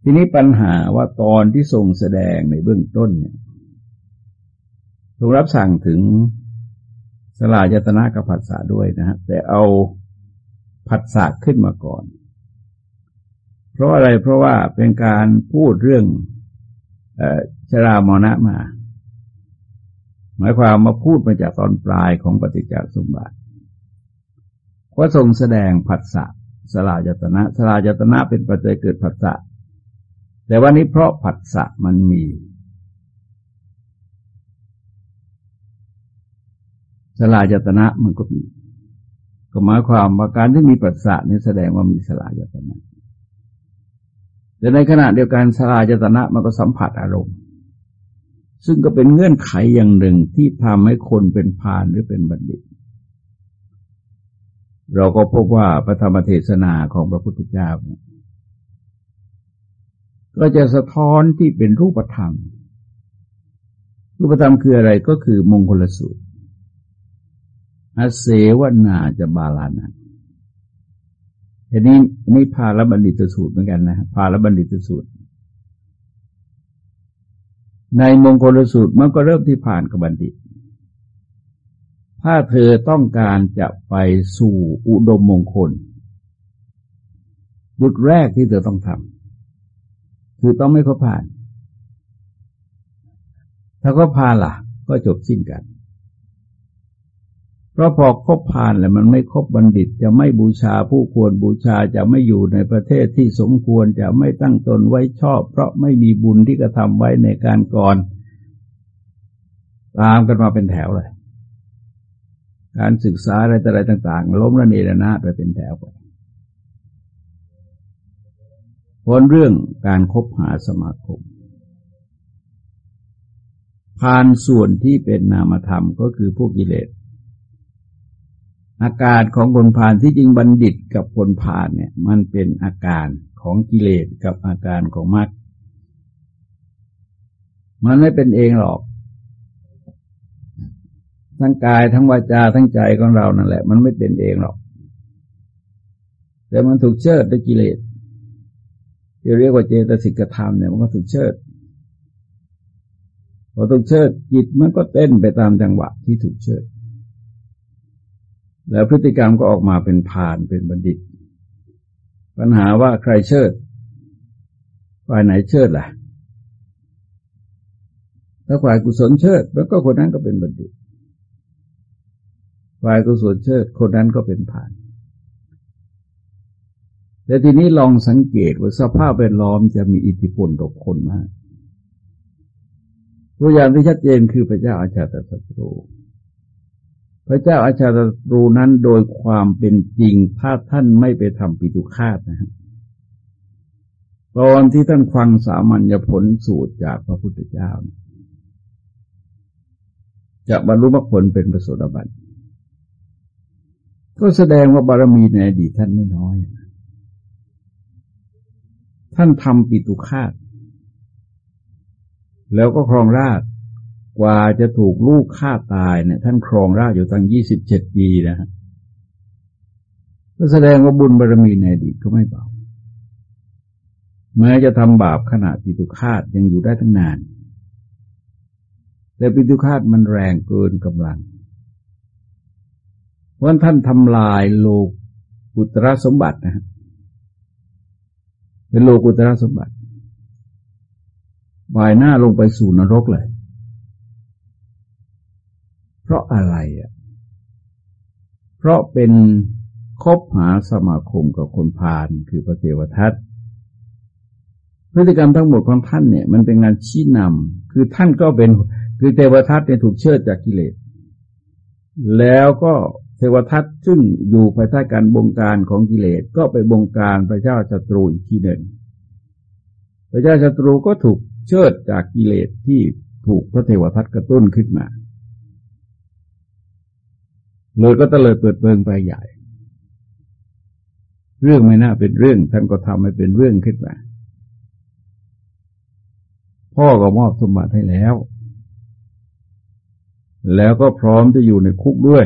[SPEAKER 1] ทีนี้ปัญหาว่าตอนที่ทรงแสดงในเบื้องต้นเนี่ยทรงรับสั่งถึงสลายตนะกับผัสสะด้วยนะฮะแต่เอาผัสสะขึ้นมาก่อน เพราะอะไรเพราะว่าเป็นการพูดเรื่องชรามรณะมา หมายความมาพูดมาจากตอนปลายของปฏิจจสมบัติว่าทรงแสดงผัสสะสลายตนะสลายตนะเป็นปัจจัยเกิดผัสสะ แต่วันนี้เพราะผัสสะมันมี สลายตนะมันก็มี ก็หมายความว่าการที่มีปัสสะนี่แสดงว่ามีสลายตนะแต่ในขณะเดียวกันสลายตนะมันก็สัมผัสอารมณ์ ซึ่งก็เป็นเงื่อนไขอย่างหนึ่งที่ทำให้คนเป็นพานหรือเป็นบัณฑิต เราก็พบว่าพระธรรมเทศนาของพระพุทธเจ้า ก็จะสะท้อนที่เป็นรูปธรรม รูปธรรมคืออะไรก็คือมงคลสูตรอาเสวนาจะบาลานันอันนี้นี่พาลบัณฑิตสูตรเหมือนกันนะพาลบัณฑิตสูตร ในมงคลสูตรมันก็เริ่มที่ผ่านกับบัณฑิต ถ้าเธอต้องการจะไปสู่อุดมมงคลจุดแรกที่เธอต้องทำ คือต้องไม่เขาผ่าน ถ้าก็ผ่านล่ะ ก็จบสิ้นกัน เพราะพอครบผ่านแล้วมันไม่ครบบัณฑิต จะไม่บูชาผู้ควรบูชาจะไม่อยู่ในประเทศที่สมควรจะไม่ตั้งตนไว้ชอบ เพราะไม่มีบุญที่กระทำไว้ในการก่อน ตามกันมาเป็นแถวเลย การศึกษาอะไรต่อะไรต่าง ๆ ล้มระเนระนาดไปเป็นแถวไป ผลเรื่องการคบหาสมาคม ผ่านส่วนที่เป็นนามธรรมก็คือพวกกิเลส อาการของคนผ่านที่จริงบัณฑิตกับคนผ่านเนี่ย มันเป็นอาการของกิเลสกับอาการของมรรค มันไม่เป็นเองหรอก ทั้งกายทั้งวาจาทั้งใจของเรานั่นแหละ มันไม่เป็นเองหรอก แต่มันถูกเชิดด้วยกิเลส ที่เรียกว่าเจตสิกธรรมเนี่ยมันก็ถูกเชิดพอถูกเชิดจิตมันก็เต้นไปตามจังหวะที่ถูกเชิด แล้วพฤติกรรมก็ออกมาเป็นผ่านเป็นบัณฑิต ปัญหาว่าใครเชิดฝ่ายไหนเชิดล่ะ ถ้าฝ่ายกุศลเชิด แล้วก็คนนั้นก็เป็นบัณฑิต ฝ่ายกุศลเชิด คนนั้นก็เป็นผ่าน แต่ทีนี้ลองสังเกตว่าสภาพแวดล้อมจะมีอิทธิพลต่อคนมาก ตัวอย่างที่ชัดเจนคือพระเจ้าอาชาติศัตรู พระเจ้าอาชาตรูนั้นโดยความเป็นจริงถ้าท่านไม่ไปทำปิตุคาตนะฮะตอนที่ท่านฟังสามัญญผลสูตรจากพระพุทธเจ้า จะบรรลุมรรคผลเป็นประสดาบันก็แสดงว่าบารมีในอดีตท่านไม่น้อย ท่านทำปิตุคาตแล้วก็ครองราชกว่าจะถูกลูกฆ่าตายเนี่ยท่านครองราชอยู่ตั้งยี่สิบเจ็ดปีนะฮะก็แสดงว่าบุญบารมีในอดีตก็ไม่เบาแม้จะทำบาปขณะปิตุคาตยังอยู่ได้ทั้งนาน แต่ปิตุคาตมันแรงเกินกำลังวันท่านทำลายโลกุตระสมบัตินะฮะ เป็นโลกุตระสมบัติวายหน้าลงไปสู่นรกเลย เพราะอะไรอะ เพราะเป็นคบหาสมาคมกับคนพาลคือพระเทวทัตพฤติกรรมทั้งหมดของท่านเนี่ย มันเป็นงานชี้นำคือท่านก็เป็นคือเทวทัตเนี่ยถูกเชิดจากกิเลส แล้วก็ เทวทัตซึ่งอยู่ภายใต้การบงการของกิเลสก็ไปบงการพระเจ้าศัตรูอีกทีหนึ่ง พระเจ้าศัตรูก็ถูกเชิดจากกิเลสที่ถูกพระเทวทัตกระตุ้นขึ้นมาเลยก็ตะเลยเปิดเปิงไปใหญ่ เรื่องไม่น่าเป็นเรื่อง ท่านก็ทำให้เป็นเรื่องขึ้นมา พ่อก็มอบสมบัติให้แล้ว แล้วก็พร้อมจะอยู่ในคุกด้วย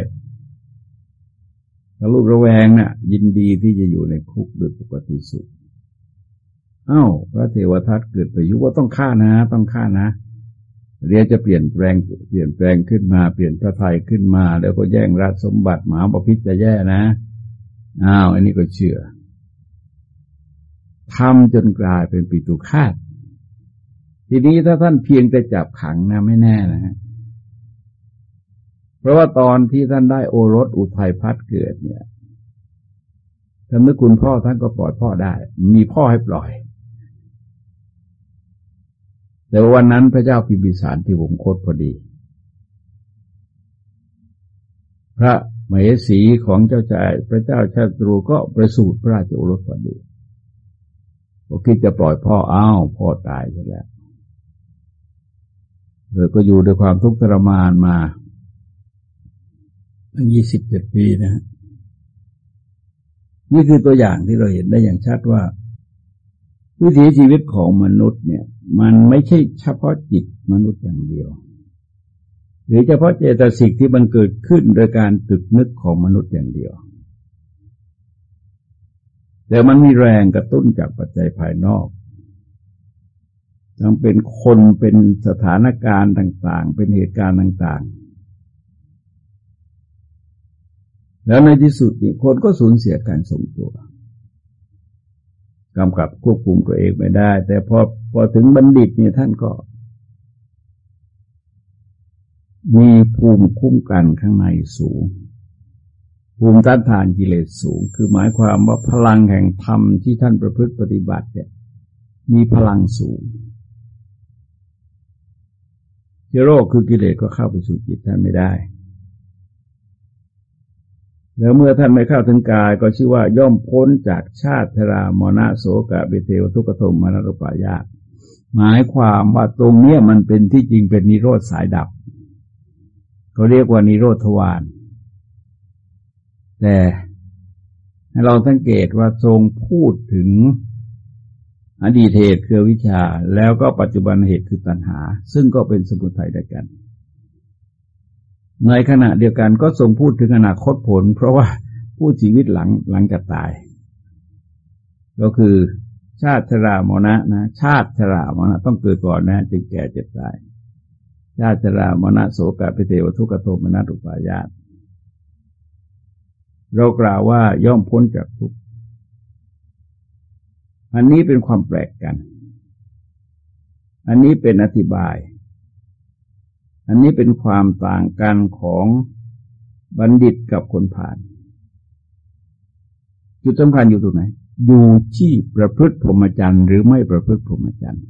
[SPEAKER 1] ถ้าลูกระแวงนะ่ะ ยินดีที่จะอยู่ในคุกโดยปกติสุขอา้าวพระเทวทัตเกิดไปยุว่าต้องฆ่านะ ต้องฆ่านะ เรียจะเปลี่ยนแปลงเปลี่ยนแปลงขึ้นมาเปลี่ยนพระไทยขึ้นมา แล้วก็แย่งราชสมบัติหมาบพิษจะแย่นะอ้าวอันนี้ก็เชื่อทำจนกลายเป็นปิตุคาตทีนี้ถ้าท่านเพียงแต่จับขังนะไม่แน่นะฮะ เพราะว่าตอนที่ท่านได้โอรสอุทัยพัฒเกิดเนี่ยถ้านึกคุณพ่อท่านก็ปล่อยพ่อได้ มีพ่อให้ปล่อย แต่วันนั้นพระเจ้าพิมพิสารที่วงคตพอดี พระมเหสีของเจ้าชาย พระเจ้าชาตรูก็ประสูติพระราชโอรสพอดีพอคิดจะปล่อยพ่ออ้าวพ่อตายไปแล้วเธอก็อยู่ด้วยความทุกข์ทรมานมา ตั้งยี่สิบเจ็ดปีนะฮะนี่คือตัวอย่างที่เราเห็นได้อย่างชัดว่า วิถีชีวิตของมนุษย์เนี่ย มันไม่ใช่เฉพาะจิตมนุษย์อย่างเดียว หรือเฉพาะเจตสิกที่มันเกิดขึ้นโดยการตึกนึกของมนุษย์อย่างเดียว แต่มันมีแรงกระตุ้นจากปัจจัยภายนอกทั้งเป็นคนเป็นสถานการณ์ต่าง ๆ เป็นเหตุการณ์ต่าง ๆ แล้วในที่สุดนี่คนก็สูญเสียการทรงตัวกำกับควบคุมตัวเองไม่ได้ แต่พอพอถึงบัณฑิตเนี่ยท่านก็ มีภูมิคุ้มกันข้างในสูง ภูมิต้านทานกิเลสสูง คือหมายความว่าพลังแห่งธรรมที่ท่านประพฤติปฏิบัติเนี่ย มีพลังสูงเชื้อโรคคือกิเลสก็เข้าไปสู่จิตท่านไม่ได้ แล้วเมื่อท่านไม่เข้าถึงกายก็ชื่อว่าย่อมพ้นจากชาติรามณะโสกะเบเทวทุกขโทมมนรุปายาตหมายความว่าตรงเนี้ยมันเป็นที่จริงเป็นนิโรธสายดับเขาเรียกว่านิโรธทวารแต่ให้เราสังเกตว่าทรงพูดถึงอดีตเหตุคือวิชา แล้วก็ปัจจุบันเหตุคือตัณหา ซึ่งก็เป็นสมุทัยด้วยกัน ในขณะเดียวกันก็ทรงพูดถึงอนาคตผล เพราะว่าผู้ชีวิตหลังหลังจะตาย ก็คือชาติชรามนะนะ ชาติชรามนะต้องเกิดก่อนนะจึงแก่เจ็บตายชาติชรามนะโสกะปิเทวทุกขโทมนะตุปายาตเรากล่าวว่าย่อมพ้นจากทุกอันนี้เป็นความแปลกกัน อันนี้เป็นอธิบาย อันนี้เป็นความต่างกันของบัณฑิตกับคนผ่าน จุดสำคัญอยู่ตรงไหน อยู่ที่ประพฤติพรหมจรรย์หรือไม่ประพฤติพรหมจรรย์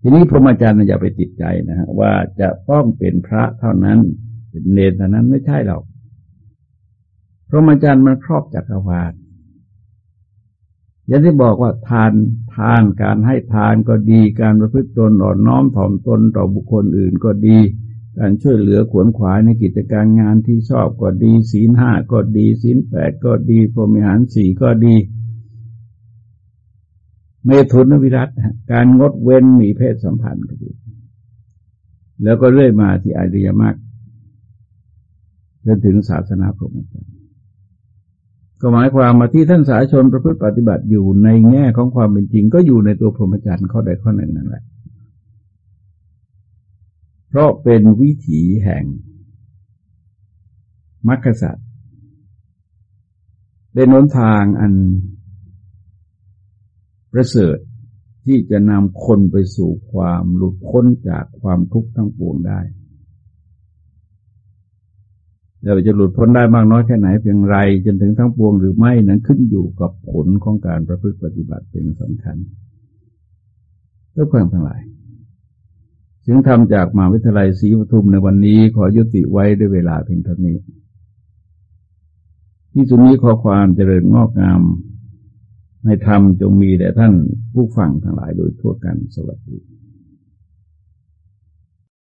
[SPEAKER 1] ทีนี้พรหมจรรย์อย่าไปติดใจนะฮะว่าจะต้องเป็นพระเท่านั้นเป็นเนรเท่านั้นไม่ใช่หรอกพรหมจรรย์มันครอบจักรวาล อย่างที่บอกว่าทานทานการให้ทานก็ดี การประพฤติตนอ่อนน้อมถ่อมตนต่อบุคคลอื่นก็ดี การช่วยเหลือขวนขวายในกิจการงานที่ชอบก็ดีศีลห้าก็ดีศีลแปดก็ดีพรหมิหารสี่ก็ดีเมตุนวิรัตการงดเว้นมีเพศสัมพันธ์ก็ดี แล้วก็เรื่อยมาที่อริยมรรคจนถึงศาสนาพรหมจรรย์ ก็หมายความมาที่ท่านสาชนประพฤติปฏิบัติอยู่ในแง่ของความเป็นจริง ก็อยู่ในตัวพรหมจรรย์ข้อใดข้อหนึ่งนั่นแหละ เพราะเป็นวิถีแห่งมรรคสัตว์เป็นหนทางอันประเสริฐที่จะนำคนไปสู่ความหลุดพ้นจากความทุกข์ทั้งปวงได้ เราจะหลุดพ้นได้มากน้อยแค่ไหนเพียงไรจนถึงทั้งปวงหรือไม่นั้นขึ้นอยู่กับผลของการประพฤติปฏิบัติเป็นสำคัญเพื่อเพิ่มทั้งหลายจึงทำจากมหาวิทยาลัยศรีปทุมในวันนี้ขอยุติไว้ด้วยเวลาเพียงเท่านี้ที่สุดนี้ขอความเจริญงอกงามในธรรมจงมีแด่ท่านผู้ฟังทั้งหลายโดยทั่วกันสวัสดี